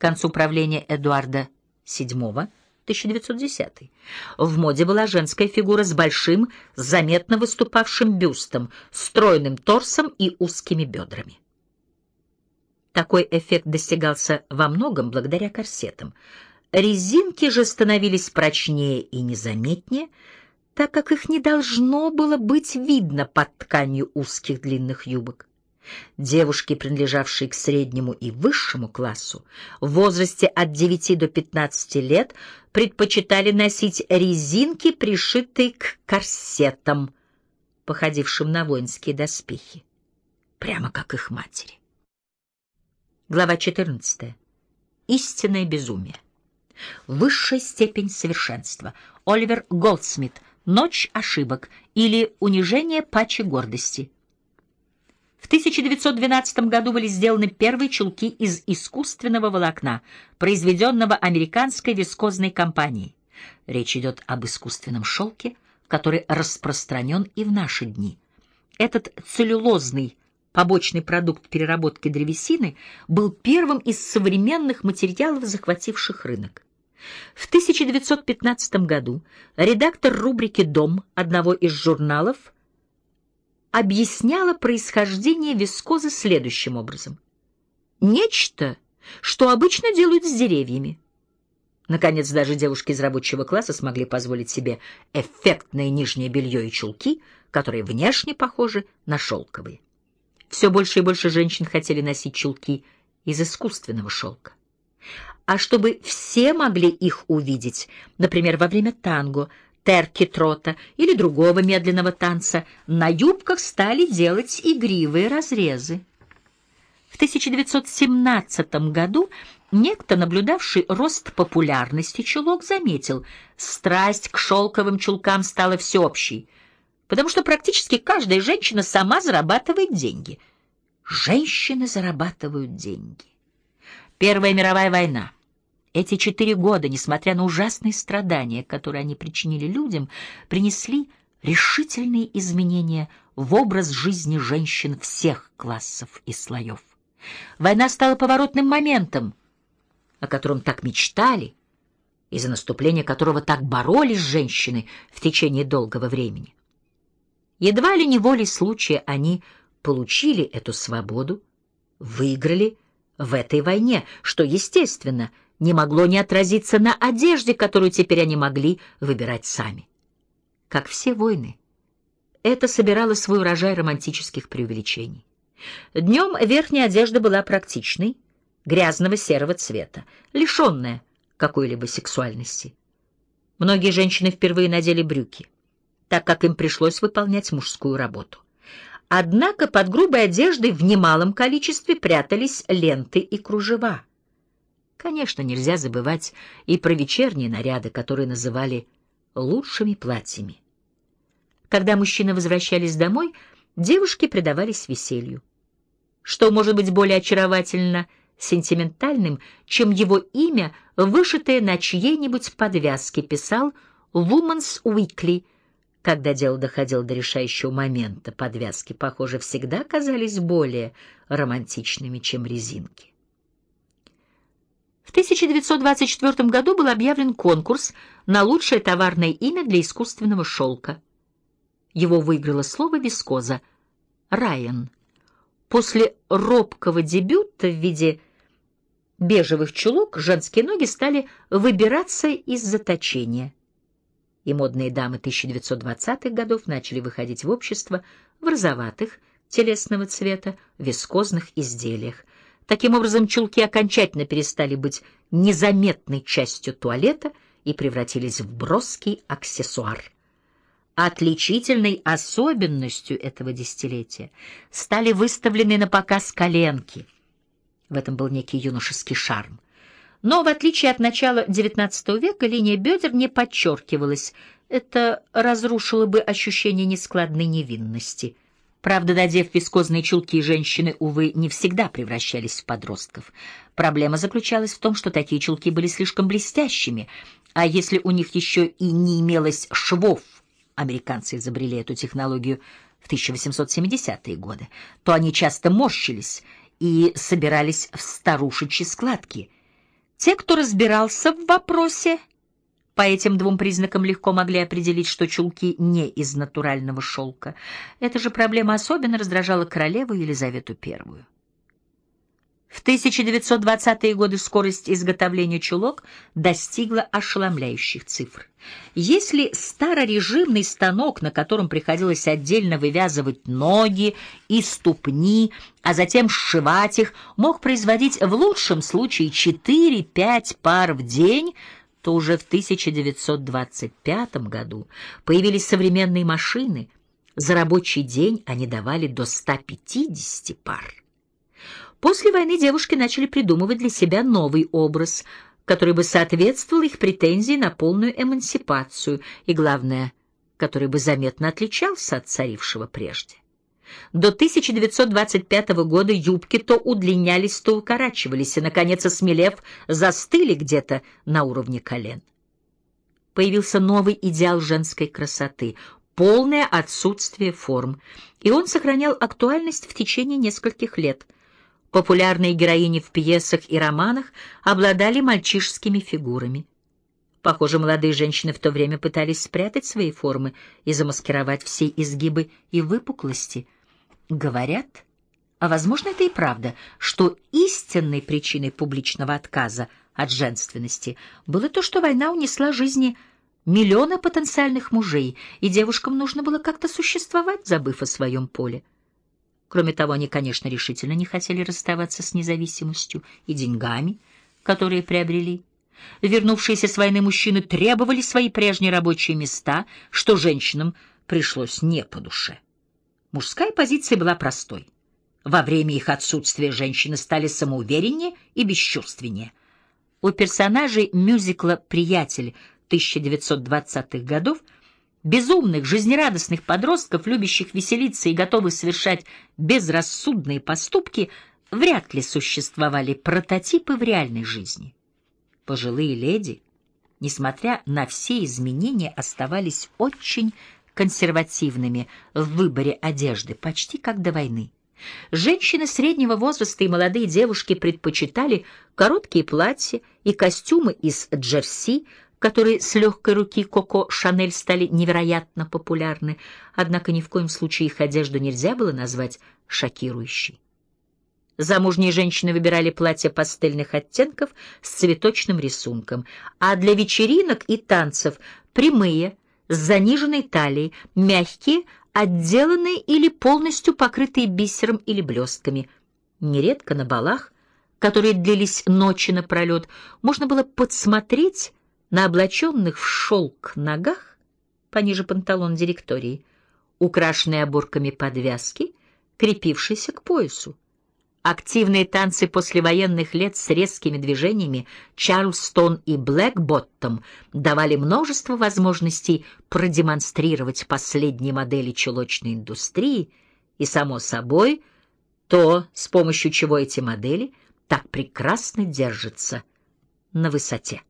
К концу правления Эдуарда VII 1910 в моде была женская фигура с большим, заметно выступавшим бюстом, стройным торсом и узкими бедрами. Такой эффект достигался во многом благодаря корсетам. Резинки же становились прочнее и незаметнее, так как их не должно было быть видно под тканью узких длинных юбок. Девушки, принадлежавшие к среднему и высшему классу, в возрасте от 9 до 15 лет предпочитали носить резинки, пришитые к корсетам, походившим на воинские доспехи, прямо как их матери. Глава 14. Истинное безумие. Высшая степень совершенства. Оливер Голдсмит. Ночь ошибок или унижение пачи гордости. В 1912 году были сделаны первые чулки из искусственного волокна, произведенного американской вискозной компанией. Речь идет об искусственном шелке, который распространен и в наши дни. Этот целлюлозный побочный продукт переработки древесины был первым из современных материалов, захвативших рынок. В 1915 году редактор рубрики «Дом» одного из журналов объясняла происхождение вискозы следующим образом. Нечто, что обычно делают с деревьями. Наконец, даже девушки из рабочего класса смогли позволить себе эффектное нижнее белье и чулки, которые внешне похожи на шелковые. Все больше и больше женщин хотели носить чулки из искусственного шелка. А чтобы все могли их увидеть, например, во время танго, терки-трота или другого медленного танца, на юбках стали делать игривые разрезы. В 1917 году некто, наблюдавший рост популярности чулок, заметил, страсть к шелковым чулкам стала всеобщей, потому что практически каждая женщина сама зарабатывает деньги. Женщины зарабатывают деньги. Первая мировая война эти четыре года, несмотря на ужасные страдания, которые они причинили людям, принесли решительные изменения в образ жизни женщин всех классов и слоев. Война стала поворотным моментом, о котором так мечтали, и за наступление которого так боролись женщины в течение долгого времени. Едва ли не волей случая они получили эту свободу, выиграли в этой войне, что, естественно, не могло не отразиться на одежде, которую теперь они могли выбирать сами. Как все войны, это собирало свой урожай романтических преувеличений. Днем верхняя одежда была практичной, грязного серого цвета, лишенная какой-либо сексуальности. Многие женщины впервые надели брюки, так как им пришлось выполнять мужскую работу. Однако под грубой одеждой в немалом количестве прятались ленты и кружева. Конечно, нельзя забывать и про вечерние наряды, которые называли лучшими платьями. Когда мужчины возвращались домой, девушки предавались веселью. Что может быть более очаровательно, сентиментальным, чем его имя, вышитое на чьей-нибудь подвязке, писал Woman's Weekly. Когда дело доходило до решающего момента, подвязки, похоже, всегда казались более романтичными, чем резинки. В 1924 году был объявлен конкурс на лучшее товарное имя для искусственного шелка. Его выиграло слово «вискоза» — Райан. После робкого дебюта в виде бежевых чулок женские ноги стали выбираться из заточения. И модные дамы 1920-х годов начали выходить в общество в розоватых, телесного цвета, вискозных изделиях, Таким образом, чулки окончательно перестали быть незаметной частью туалета и превратились в броский аксессуар. Отличительной особенностью этого десятилетия стали выставлены на показ коленки. В этом был некий юношеский шарм. Но, в отличие от начала XIX века, линия бедер не подчеркивалась. Это разрушило бы ощущение нескладной невинности — Правда, надев вискозные чулки, женщины, увы, не всегда превращались в подростков. Проблема заключалась в том, что такие чулки были слишком блестящими, а если у них еще и не имелось швов, американцы изобрели эту технологию в 1870-е годы, то они часто морщились и собирались в старушечьи складки. Те, кто разбирался в вопросе, по этим двум признакам легко могли определить, что чулки не из натурального шелка. Эта же проблема особенно раздражала королеву Елизавету I. В 1920-е годы скорость изготовления чулок достигла ошеломляющих цифр. Если старорежимный станок, на котором приходилось отдельно вывязывать ноги и ступни, а затем сшивать их, мог производить в лучшем случае 4-5 пар в день, то уже в 1925 году появились современные машины. За рабочий день они давали до 150 пар. После войны девушки начали придумывать для себя новый образ, который бы соответствовал их претензии на полную эмансипацию и, главное, который бы заметно отличался от царившего прежде. До 1925 года юбки то удлинялись, то укорачивались, и, наконец, осмелев, застыли где-то на уровне колен. Появился новый идеал женской красоты — полное отсутствие форм, и он сохранял актуальность в течение нескольких лет — Популярные героини в пьесах и романах обладали мальчишескими фигурами. Похоже, молодые женщины в то время пытались спрятать свои формы и замаскировать все изгибы и выпуклости. Говорят, а возможно это и правда, что истинной причиной публичного отказа от женственности было то, что война унесла жизни миллиона потенциальных мужей, и девушкам нужно было как-то существовать, забыв о своем поле. Кроме того, они, конечно, решительно не хотели расставаться с независимостью и деньгами, которые приобрели. Вернувшиеся с войны мужчины требовали свои прежние рабочие места, что женщинам пришлось не по душе. Мужская позиция была простой. Во время их отсутствия женщины стали самоувереннее и бесчувственнее. У персонажей мюзикла «Приятель» 1920-х годов – безумных, жизнерадостных подростков, любящих веселиться и готовых совершать безрассудные поступки, вряд ли существовали прототипы в реальной жизни. Пожилые леди, несмотря на все изменения, оставались очень консервативными в выборе одежды, почти как до войны. Женщины среднего возраста и молодые девушки предпочитали короткие платья и костюмы из джерси, которые с легкой руки Коко Шанель стали невероятно популярны, однако ни в коем случае их одежду нельзя было назвать шокирующей. Замужние женщины выбирали платья пастельных оттенков с цветочным рисунком, а для вечеринок и танцев прямые, с заниженной талией, мягкие, отделанные или полностью покрытые бисером или блестками. Нередко на балах, которые длились ночи напролет, можно было подсмотреть на облаченных в шелк ногах, пониже панталон директории, украшенные оборками подвязки, крепившиеся к поясу. Активные танцы послевоенных лет с резкими движениями Чарльстон и Блэкботтом давали множество возможностей продемонстрировать последние модели чулочной индустрии и, само собой, то, с помощью чего эти модели так прекрасно держатся на высоте.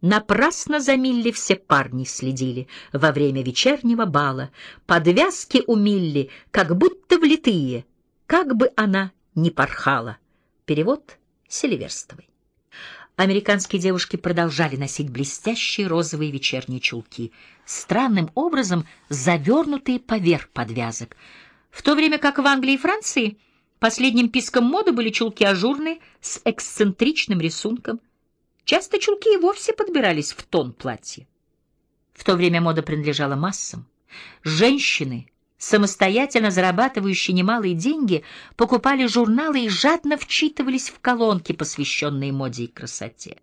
Напрасно за Милли все парни следили во время вечернего бала. Подвязки у Милли как будто влитые, как бы она ни порхала. Перевод Селиверстовой. Американские девушки продолжали носить блестящие розовые вечерние чулки, странным образом завернутые поверх подвязок, в то время как в Англии и Франции последним писком моды были чулки ажурные с эксцентричным рисунком — Часто чулки и вовсе подбирались в тон платья. В то время мода принадлежала массам. Женщины, самостоятельно зарабатывающие немалые деньги, покупали журналы и жадно вчитывались в колонки, посвященные моде и красоте.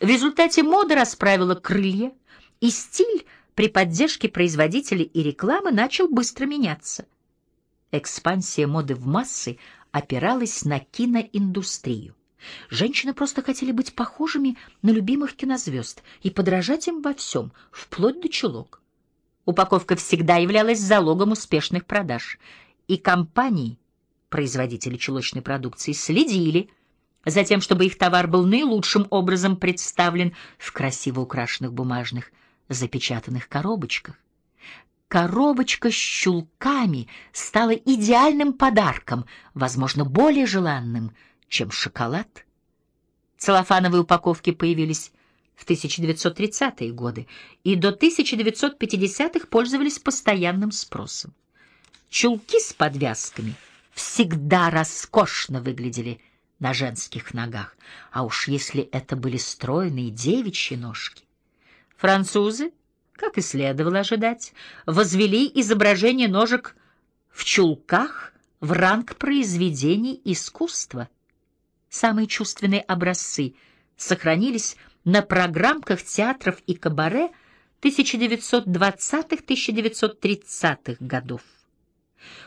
В результате мода расправила крылья, и стиль при поддержке производителей и рекламы начал быстро меняться. Экспансия моды в массы опиралась на киноиндустрию. Женщины просто хотели быть похожими на любимых кинозвезд и подражать им во всем, вплоть до чулок. Упаковка всегда являлась залогом успешных продаж, и компании, производители чулочной продукции, следили за тем, чтобы их товар был наилучшим образом представлен в красиво украшенных бумажных запечатанных коробочках. Коробочка с чулками стала идеальным подарком, возможно, более желанным — чем шоколад. Целлофановые упаковки появились в 1930-е годы и до 1950-х пользовались постоянным спросом. Чулки с подвязками всегда роскошно выглядели на женских ногах, а уж если это были стройные девичьи ножки. Французы, как и следовало ожидать, возвели изображение ножек в чулках в ранг произведений искусства. Самые чувственные образцы сохранились на программках театров и кабаре 1920-1930-х годов.